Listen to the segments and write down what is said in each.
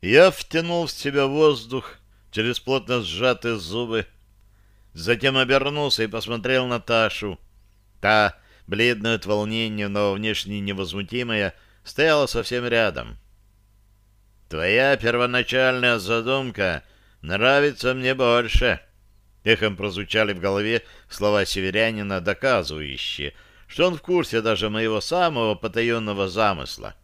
Я втянул в себя воздух через плотно сжатые зубы, затем обернулся и посмотрел на Ташу. Та, бледная от волнения, но внешне невозмутимая, стояла совсем рядом. «Твоя первоначальная задумка нравится мне больше», — эхом прозвучали в голове слова северянина, доказывающие, что он в курсе даже моего самого потаенного замысла.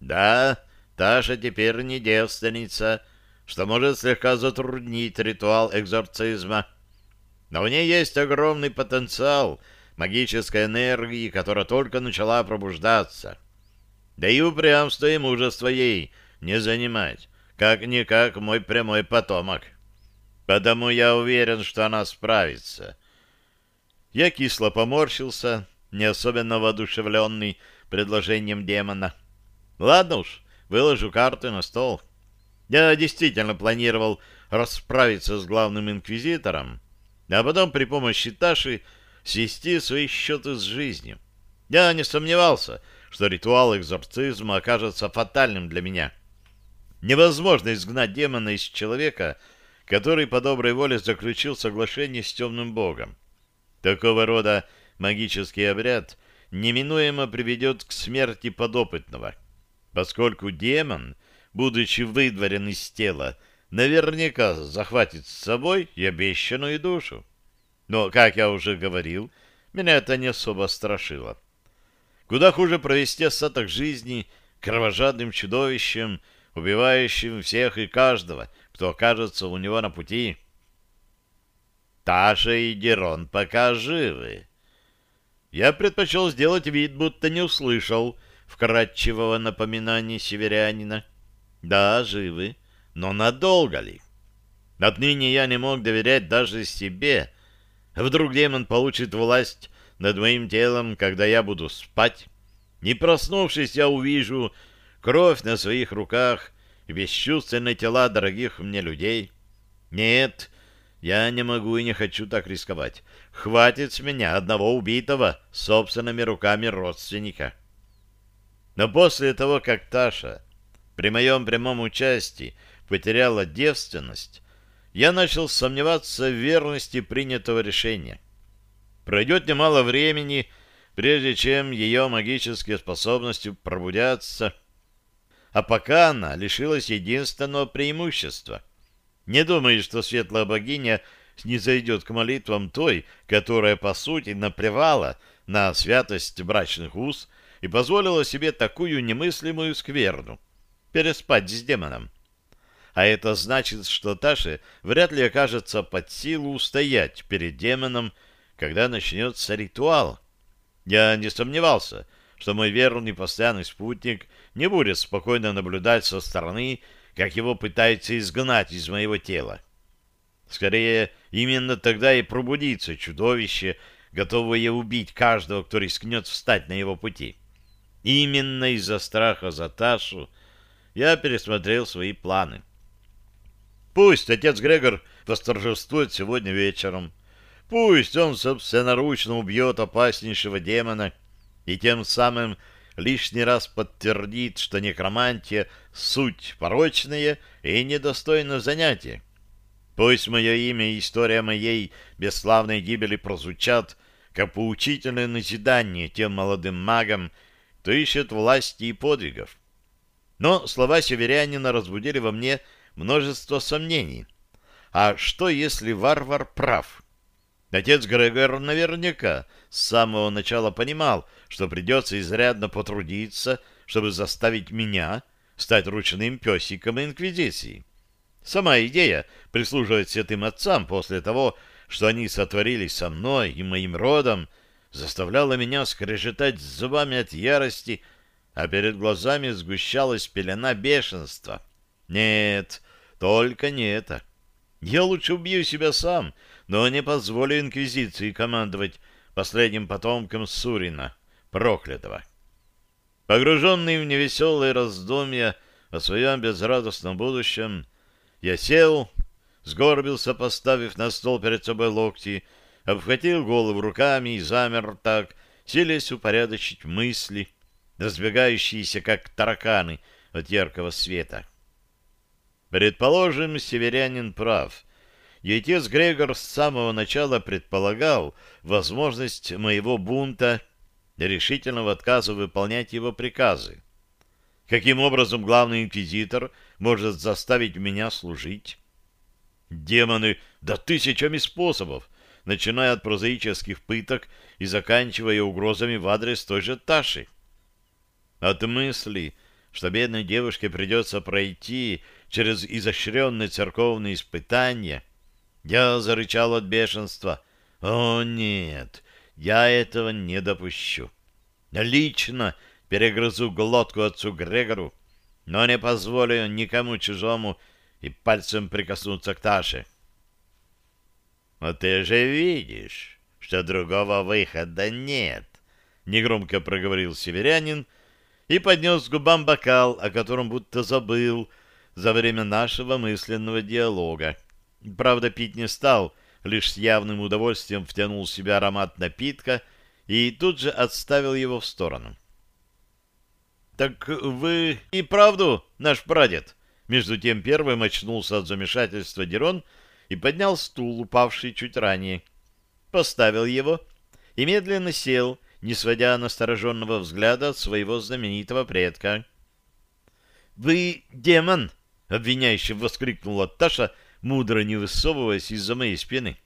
«Да, Таша теперь не девственница, что может слегка затруднить ритуал экзорцизма. Но в ней есть огромный потенциал магической энергии, которая только начала пробуждаться. Да и упрямство и мужество ей не занимать, как-никак мой прямой потомок. Потому я уверен, что она справится. Я кисло поморщился, не особенно воодушевленный предложением демона. Ладно уж, выложу карты на стол. Я действительно планировал расправиться с главным инквизитором, а потом при помощи Таши свести свои счеты с жизнью. Я не сомневался, что ритуал экзорцизма окажется фатальным для меня. Невозможно изгнать демона из человека, который по доброй воле заключил соглашение с темным богом. Такого рода магический обряд неминуемо приведет к смерти подопытного, поскольку демон, будучи выдворен из тела, наверняка захватит с собой и обещанную душу. Но, как я уже говорил, меня это не особо страшило. Куда хуже провести остаток жизни кровожадным чудовищем, убивающим всех и каждого, кто окажется у него на пути. Таша и Дерон пока живы. Я предпочел сделать вид, будто не услышал вкрадчивого напоминания северянина. Да, живы, но надолго ли? Отныне я не мог доверять даже себе. Вдруг демон получит власть над моим телом, когда я буду спать? Не проснувшись, я увижу кровь на своих руках и бесчувственные тела дорогих мне людей. Нет, я не могу и не хочу так рисковать. Хватит с меня одного убитого собственными руками родственника. Но после того, как Таша при моем прямом участии потеряла девственность, я начал сомневаться в верности принятого решения. Пройдет немало времени, прежде чем ее магические способности пробудятся, а пока она лишилась единственного преимущества. Не думаю, что светлая богиня не зайдет к молитвам той, которая, по сути, наплевала на святость брачных уз и позволила себе такую немыслимую скверну — переспать с демоном. А это значит, что Таше вряд ли окажется под силу устоять перед демоном, когда начнется ритуал. Я не сомневался — что мой верный постоянный спутник не будет спокойно наблюдать со стороны, как его пытаются изгнать из моего тела. Скорее, именно тогда и пробудится чудовище, готовое убить каждого, кто рискнет встать на его пути. Именно из-за страха за Ташу я пересмотрел свои планы. Пусть отец Грегор восторжествует сегодня вечером. Пусть он собственноручно убьет опаснейшего демона — и тем самым лишний раз подтвердит, что некромантия — суть порочная и недостойное занятие. Пусть мое имя и история моей бесславной гибели прозвучат, как поучительное назидание тем молодым магам, кто ищет власти и подвигов. Но слова северянина разбудили во мне множество сомнений. А что, если варвар прав? Отец Грегор наверняка с самого начала понимал, что придется изрядно потрудиться, чтобы заставить меня стать ручным песиком Инквизиции. Сама идея прислуживать святым отцам после того, что они сотворили со мной и моим родом, заставляла меня скрежетать зубами от ярости, а перед глазами сгущалась пелена бешенства. Нет, только не это. Я лучше убью себя сам, но не позволю Инквизиции командовать последним потомком Сурина, проклятого. Погруженный в невеселые раздумья о своем безрадостном будущем, я сел, сгорбился, поставив на стол перед собой локти, обхватил голову руками и замер так, селись упорядочить мысли, разбегающиеся, как тараканы от яркого света. Предположим, северянин прав. И отец Грегор с самого начала предполагал возможность моего бунта, решительного отказа выполнять его приказы. Каким образом главный инквизитор может заставить меня служить? Демоны, да тысячами способов, начиная от прозаических пыток и заканчивая угрозами в адрес той же Таши. От мысли, что бедной девушке придется пройти через изощренные церковные испытания, я зарычал от бешенства. О, нет, я этого не допущу. Лично перегрызу глотку отцу Грегору, но не позволю никому чужому и пальцем прикоснуться к Таше. — А ты же видишь, что другого выхода нет, — негромко проговорил северянин и поднес к губам бокал, о котором будто забыл за время нашего мысленного диалога. Правда, пить не стал, лишь с явным удовольствием втянул в себя аромат напитка и тут же отставил его в сторону. — Так вы и правду наш прадед? Между тем первым очнулся от замешательства Дерон и поднял стул, упавший чуть ранее. Поставил его и медленно сел, не сводя настороженного взгляда от своего знаменитого предка. — Вы демон! — обвиняюще воскликнула Таша, мудро не высовываясь из-за моей спины.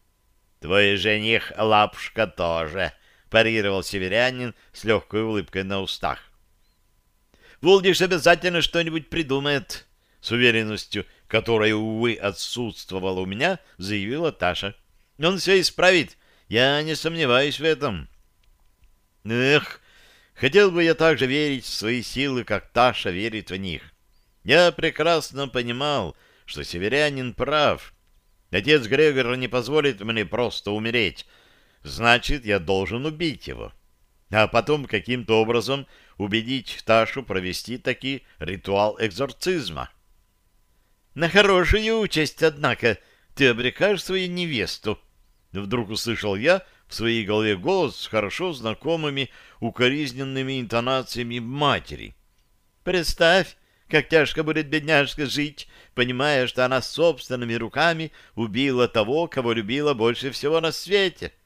— Твой жених Лапушка тоже! — парировал северянин с легкой улыбкой на устах. — Волдиш обязательно что-нибудь придумает, — с уверенностью которая, увы, отсутствовала у меня, заявила Таша. «Он все исправит, я не сомневаюсь в этом». Эх, хотел бы я так же верить в свои силы, как Таша верит в них. Я прекрасно понимал, что северянин прав. Отец Грегор не позволит мне просто умереть. Значит, я должен убить его. А потом каким-то образом убедить Ташу провести таки ритуал экзорцизма. На хорошую участь, однако, ты обрекаешь свою невесту. Вдруг услышал я в своей голове голос с хорошо знакомыми укоризненными интонациями матери. Представь, как тяжко будет бедняжка жить, понимая, что она собственными руками убила того, кого любила больше всего на свете. —